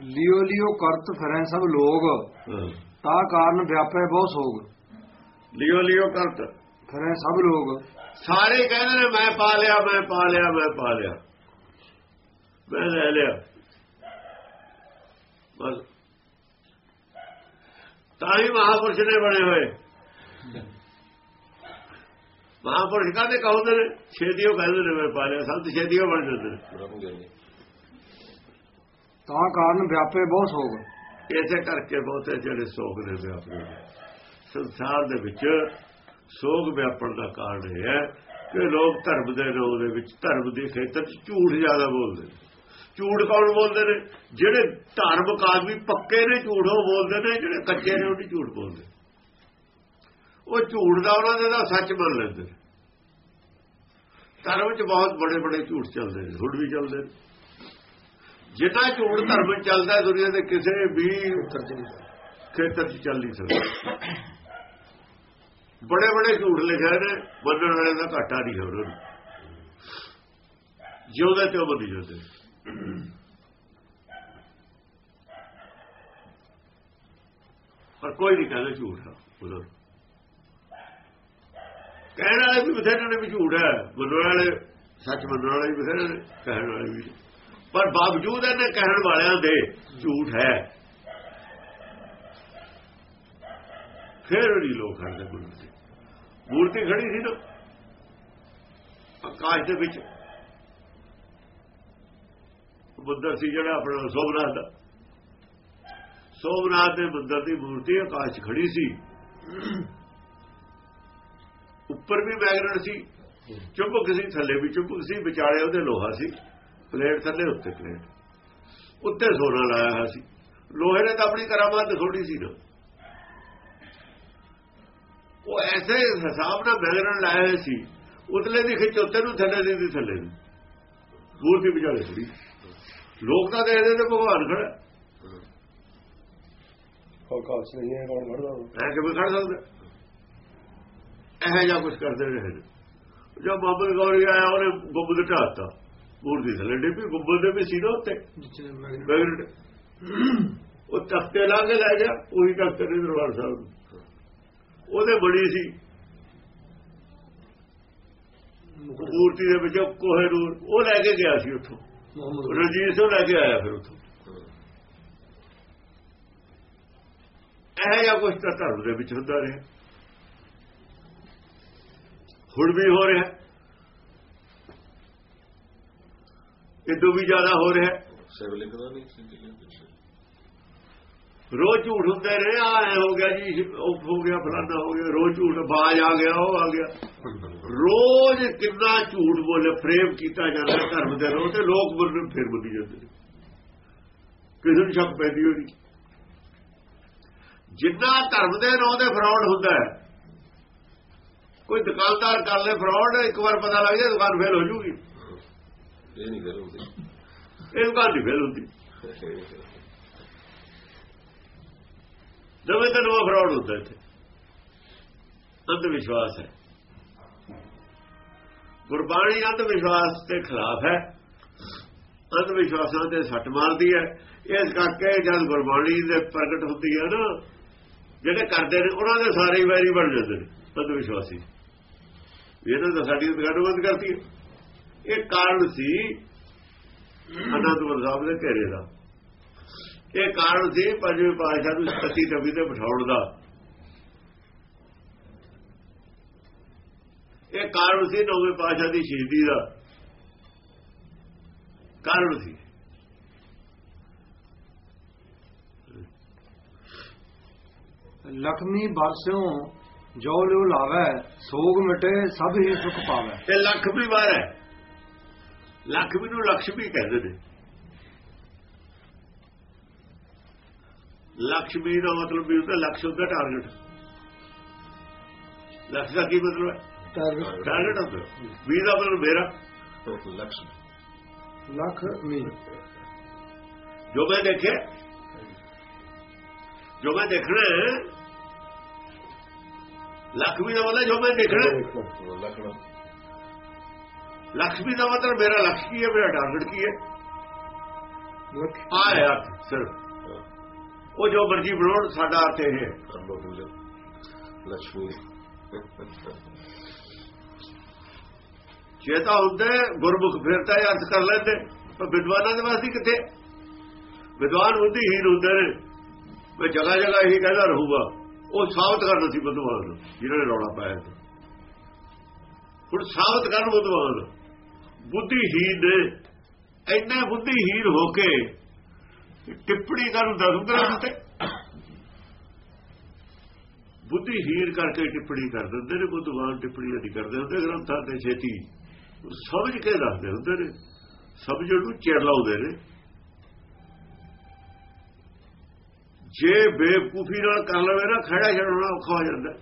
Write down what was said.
ਲਿਓ ਲਿਓ ਕਰਤ ਫਿਰੈ ਸਭ ਲੋਗ। ਤਾ ਕਾਰਨ ਵਿਆਪੈ ਬਹੁ ਸੋਗ। ਲਿਓ ਲਿਓ ਕਰਤ। ਫਿਰੈ ਸਭ ਲੋਗ। ਸਾਰੇ ਕਹਿੰਦੇ ਨੇ ਮੈਂ ਪਾ ਲਿਆ ਮੈਂ ਪਾ ਲਿਆ ਮੈਂ ਪਾ ਲਿਆ। ਮੈਂ ਲੈ ਲਿਆ। ਬਸ। ਤਾਂ ਹੀ ਮਹਾਪੁਰਸ਼ ਨੇ ਬਣੇ ਹੋਏ। ਮਹਾਪੁਰਸ਼ ਕਾਹਦੇ ਕਹਉਂਦੇ ਨੇ? ਛੇਦੀਓ ਕਹਿੰਦੇ ਨੇ ਮੈਂ ਪਾ ਲਿਆ। ਸੰਤ ਛੇਦੀਓ ਬਣ ਜਾਂਦੇ ਨੇ। ਤਾਂ ਕਾਰਨ ਵਿਆਪੇ ਬਹੁਤ ਸੋਗ ਇਸੇ ਕਰਕੇ ਬਹੁਤੇ ਜਿਹੜੇ ਸੋਗ ਨੇ ਵਿਆਪਦੇ ਸੰਸਾਰ ਦੇ ਵਿੱਚ ਸੋਗ ਵਿਆਪਣ ਦਾ ਕਾਰਨ ਇਹ ਹੈ ਕਿ ਲੋਕ ਧਰਮ ਦੇ ਨਾਮ ਦੇ ਵਿੱਚ ਧਰਮ ਦੇ ਖੇਤਰ 'ਚ ਝੂਠ ਜ਼ਿਆਦਾ ਬੋਲਦੇ ਨੇ। ਝੂਠ ਕੌਣ ਬੋਲਦੇ ਨੇ? ਜਿਹੜੇ ਧਾਰਮਿਕ ਆਦਮੀ ਪੱਕੇ ਨੇ ਝੂਠ, ਉਹ ਬੋਲਦੇ ਨੇ, ਜਿਹੜੇ ਕੱਚੇ ਨੇ, ਉਹ ਨਹੀਂ ਝੂਠ ਬੋਲਦੇ। ਉਹ ਝੂਠ ਦਾ ਉਹਨਾਂ ਦੇ ਦਾ ਸੱਚ ਮੰਨ ਲੈਂਦੇ ਧਰਮ 'ਚ ਬਹੁਤ ਬੜੇ ਬੜੇ ਝੂਠ ਚੱਲਦੇ ਨੇ, ਹੁਣ ਵੀ ਚੱਲਦੇ ਨੇ। ਜਿੰਨਾ ਝੂਠ ਧਰਮ ਚੱਲਦਾ ਦੁਨੀਆ ਦੇ ਕਿਸੇ ਵੀ ਖੇਤਰ 'ਚ ਚੱਲ ਨਹੀਂ ਸਕਦਾ। ਬੜੇ ਬੜੇ ਝੂਠ ਲਿਖੇ ਨੇ ਮੰਨਣ ਵਾਲੇ ਦਾ ਘਾਟਾ ਨਹੀਂ ਹੈ ਨੂੰ ਜਿਉਂਦੇ ਤੇ ਉਹ ਬਣੀ ਜਾਂਦੇ। ਪਰ ਕੋਈ ਨਹੀਂ ਕਹਿੰਦਾ ਝੂਠ ਨੂੰ। ਕਹਿਣ ਵਾਲੇ ਵੀ ਬਥੇਰੇ ਨੇ ਵੀ ਝੂਠ ਹੈ ਮੰਨਣ ਵਾਲੇ ਸੱਚ ਮੰਨਣ ਵਾਲੇ ਵੀ ਬਥੇਰੇ ਨੇ ਕਹਿਣ ਵਾਲੇ ਵੀ। ਪਰ ਬਾਵਜੂਦ ਇਹਨੇ ਕਹਿਣ ਵਾਲਿਆਂ ਦੇ ਝੂਠ ਹੈ। ਫੇਰ ਨਹੀਂ ਲੋਕ ਗੁਰੂ ਮੂਰਤੀ ਮੂਰਤੀ ਖੜੀ ਸੀ ਨਾ, ਆਕਾਸ਼ ਦੇ ਵਿੱਚ। ਮੰਦਰ ਸੀ ਜਿਹੜਾ ਆਪਣਾ ਸੋਮਨਾਥ ਦਾ। ਸੋਮਨਾਥ ਦੇ ਮੰਦਰ ਦੀ ਮੂਰਤੀ ਆਕਾਸ਼ 'ਚ ਖੜੀ ਸੀ। ਉੱਪਰ ਵੀ ਮੈਗਨੇਟ ਸੀ, ਚੁੰਬਕ ਸੀ, ਥੱਲੇ ਵੀ ਚੁੰਬਕ ਸੀ, ਵਿਚਾਲੇ ਉਹਦੇ ਲੋਹਾ ਸੀ। ਪਲੇਟ ਥੱਲੇ ਉੱਤੇ ਪਲੇਟ। ਉੱਤੇ ਸੋਨਾ ਲਾਇਆ ਹੋਇਆ ਸੀ। ਲੋਹੇ ਨੇ ਤਾਂ ਆਪਣੀ ਕਰਾਮਾਤ ਦਿਖਾਉਣੀ ਸੀ ਨਾ। ਉਹ ਐਸੇ ਹਿਸਾਬ ਨਾਲ ਮੈਗਨੇਟ ਲਾਇਆ ਹੋਇਆ ਸੀ। ਉਤਲੇ ਦੀ ਖਿੱਚ ਉੱਤੇ ਨੂੰ ਥੱਲੇ ਦੀ ਦੀ ਥੱਲੇ ਨੂੰ। ਮੂਰਤੀ ਵਿਚਾਲੇ ਖੜੀ ਲੋਕ ਤਾਂ ਦੇਖਦੇ ਤੇ ਭਗਵਾਨ ਖੜਾ। ਆਕਾਸ਼ ਨਹੀਂ ਹੈ ਕੌਣ ਖੜਦਾ ਐ ਕਿਵੇਂ ਖੜ ਸਕਦਾ? ਇਹ ਜਾਂ ਕੁਝ ਕਰਦੇ ਰਹੇ ਨੇ। ਜਦ ਬਾਬਾ ਗੌਰੀ ਆਇਆ ਉਹਨੇ ਗੁੰਬਦ ਢਾਤਾ ਮੂਰਤੀ ਥੱਲੇ ਡਿੱਪੀ ਗੁੰਬਦ ਦੇ ਵੀ ਸੀ ਨਾ ਉੱਤੇ ਮੈਗਨੇਟ ਉਹ ਤਖਤੇ ਲਾ ਕੇ ਲੈ ਗਿਆ ਉਹੀ ਤਖਤੇ ਨੇ ਦਰਬਾਰ ਸਾਹਿਬ। ਉਹਦੇ ਬੜੀ ਸੀ। ਮੂਰਤੀ ਦੇ ਵਿੱਚ ਕੋਹੇ ਨੂਰ ਉਹ ਲੈ ਕੇ ਗਿਆ ਸੀ ਉੱਥੋਂ। ਰਣਜੀਤ ਸਿੰਘ ਲੈ ਕੇ ਆਇਆ ਫਿਰ ਉੱਥੋਂ। ਇਹ ਜਾਂ ਕੁਝ ਤਾਂ ਧਰਮ ਦੇ ਵਿੱਚ ਹੁੰਦਾ ਰਿਹਾ। ਹੁਣ ਵੀ ਹੋ ਰਿਹਾ। ਇਦੋਂ ਵੀ ਜ਼ਿਆਦਾ ਹੋ ਰਿਹਾ। ਸਿਵਲਿੰਗ ਦਾ ਨਹੀਂ ਰੋਜ਼ ਝੂਠ ਹੁੰਦੇ ਰਹੇ ਆ ਐ ਹੋ ਗਿਆ ਜੀ ਉਹ ਹੋ ਗਿਆ ਫਲਾਣਾ ਹੋ ਗਿਆ ਰੋਜ਼ ਝੂਠ ਬਾਜ ਆ ਗਿਆ ਉਹ ਆ ਗਿਆ। ਰੋਜ਼ ਕਿੰਨਾ ਝੂਠ ਬੋਲੇ ਫਰੇਮ ਕੀਤਾ ਜਾਂਦਾ ਧਰਮ ਦੇ ਰੋਹ ਤੇ ਲੋਕ ਬੁਰਨ ਫਿਰ ਬੁੱਧੀ ਜਾਂਦੇ ਕਿਸੇ ਨੂੰ ਸ਼ੱਕ ਪੈਂਦੀ ਹੋਣੀ ਜਿੰਨਾ ਧਰਮ ਦੇ ਰੋਹ ਦੇ ਫਰਾਡ ਹੁੰਦਾ ਹੈ। ਕੋਈ ਦੁਕਾਨਦਾਰ ਕਰ ਲੈ ਫਰਾਡ ਇੱਕ ਵਾਰ ਪਤਾ ਲੱਗ ਜਾਏ ਦੁਕਾਨ ਫੇਲ ਹੋ ਜੂਗੀ। ਇਹ ਨਹੀਂ ਗੱਲ ਹੁੰਦੀ। ਇਹ ਦੁਕਾਨ ਨਹੀਂ ਫੇਲ ਹੁੰਦੀ। ਨਵੇਂ ਤੋਂ ਨਵਾਂ ਫਰਾਡ ਹੁੰਦਾ ਇੱਥੇ। ਅੰਧ ਵਿਸ਼ਵਾਸ ਹੈ। ਗੁਰਬਾਣੀ ਅੰਧ ਵਿਸ਼ਵਾਸ ਦੇ ਖਿਲਾਫ ਹੈ। ਅੰਧ ਵਿਸ਼ਵਾਸਾਂ ਤੇ ਸੱਟ ਮਾਰਦੀ ਹੈ। ਇਸ ਕਰਕੇ ਜਦ ਗੁਰਬਾਣੀ ਦੇ ਪ੍ਰਗਟ ਹੁੰਦੀ ਹੈ ਨਾ, ਜਿਹੜੇ ਕਰਦੇ ਨੇ, ਉਹਨਾਂ ਦੇ ਸਾਰੇ ਵੈਰੀ ਬਣ ਜਾਂਦੇ ਨੇ। ਅੰਧ ਵਿਸ਼ਵਾਸੀ ਇਹਨਾਂ ਦਾ ਸਾਡੀ ਦੁਕਾਨ ਬੰਦ ਕਰਤੀ ਹੈ। ਇਹ ਕਾਰਨ ਸੀ ਅਨੰਦਪੁਰ ਸਾਹਿਬ ਦੇ ਘੇਰੇ ਦਾ। ਇਹ ਕਾਰਨ ਸੀ ਪੰਜਵੇਂ ਪਾਤਸ਼ਾਹ ਨੂੰ ਸਤੀ ਤਵੀ ਤੇ ਬਿਠਾਉਣ ਦਾ। ਇਹ ਕਾਰਨ ਸੀ ਨੌਵੇਂ ਪਾਤਸ਼ਾਹ ਦੀ ਸ਼ਹੀਦੀ ਦਾ। ਕਾਰਨ ਸੀ। ਲਖਮੀ ਬਰਸਿਓ ਜੋ ਲਿਓ ਲਾਵੇ ਸੋਗ ਮਿਟੇ ਸਭ ਹੀ ਸੁਖ ਪਾਵੇ। ਇਹ ਲੱਖ ਵੀ ਵਾਰ ਹੈ। ਲక్ష్ਮੀ ਨੂੰ ਲక్ష్ਮੀ ਕਹਿੰਦੇ ਨੇ। ਲక్ష్ਮੀ ਦਾ ਮਤਲਬ ਵੀ ਉਹਦਾ ਲਕਸ਼ ਉਹਦਾ ਟਾਰਗੇਟ ਲਕਸ਼ ਦਾ ਕੀ ਮਤਲਬ ਹੈ? ਟਾਰਗੇਟ ਟਾਰਗੇਟ ਹੁੰਦਾ। ਵੀ ਦਾ ਮਤਲਬ ਮੇਰਾ। ਲక్ష్ਮੀ ਲక్ష్ਮੀ ਜੋ ਮੈਂ ਦੇਖੇ ਜੋ ਮੈਂ ਦੇਖਣਾ ਲక్ష్ਮੀ ਦਾ ਮਤਲਬ ਜੋ ਮੈਂ ਦੇਖਣਾ ਲక్ష్ਮੀ ਦਾ ਮਤਲਬ ਮੇਰਾ ਲਕਸ਼ ਕੀ ਹੈ, ਮੇਰਾ ਟਾਰਗੇਟ ਕੀ ਹੈ? ਆਇਆ ਸਿਰਫ ਉਹ ਜੋ ਮਰਜ਼ੀ ਬਣਾਉਣ, ਸਾਡਾ ਅਰਥ ਇਹ ਹੈ। ਜੇ ਤਾਂ ਹੁੰਦਾ ਗੁਰਮੁਖ ਫਿਰਦਾ ਹੈ ਅਰਥ ਕਰ ਲੈਂਦੇ। ਪਰ ਵਿਦਵਾਨਾਂ ਦੇ ਵਾਸਤੇ ਕਿੱਥੇ? ਵਿਦਵਾਨ ਹੁੰਦੀ ਹੀ ਹੁੰਦੇ ਨੇ। ਮੈਂ ਜਗ੍ਹਾ ਜਗ੍ਹਾ ਹੀ ਕਹਿੰਦਾ ਰਹੂਗਾ। ਉਹ ਸਾਬਤ ਕਰਨ ਸੀ ਬਦਵਾਨ ਨੂੰ, ਜਿਹਨਾਂ ਨੇ ਰੌਲਾ ਪਾਇਆ ਹੁਣ ਸਾਬਤ ਕਰਨ ਬਦਵਾਨ ਬੁੱਧੀਹੀਨ ਨੇ ਇੰਨੇ ਬੁੱਧੀਹੀਨ ਹੋ ਕੇ ਟਿੱਪਣੀ ਕਰਨ ਦਰੂ ਗ੍ਰੰਥ ਤੇ ਬੁੱਧੀਹੀਨ ਕਰਕੇ ਟਿੱਪਣੀ ਕਰ ਦਿੰਦੇ ਨੇ, ਬੁੱਧਵਾਨ ਟਿੱਪਣੀ ਨਹੀਂ ਕਰਦੇ ਹੁੰਦੇ, ਗ੍ਰੰਥਾਂ ਤੇ ਛੇਤੀ ਸਮਝ ਕੇ ਦੱਸਦੇ ਹੁੰਦੇ ਨੇ, ਸਮਝਣ ਨੂੰ ਚਿਰ ਲਾਉਂਦੇ ਨੇ। ਜੇ ਬੇਕੂਫੀ ਨਾਲ ਕਰ ਲਵੇ ਨਾ, ਖੜਾ ਛੱਡਣਾ ਔਖਾ ਹੋ ਜਾਂਦਾ।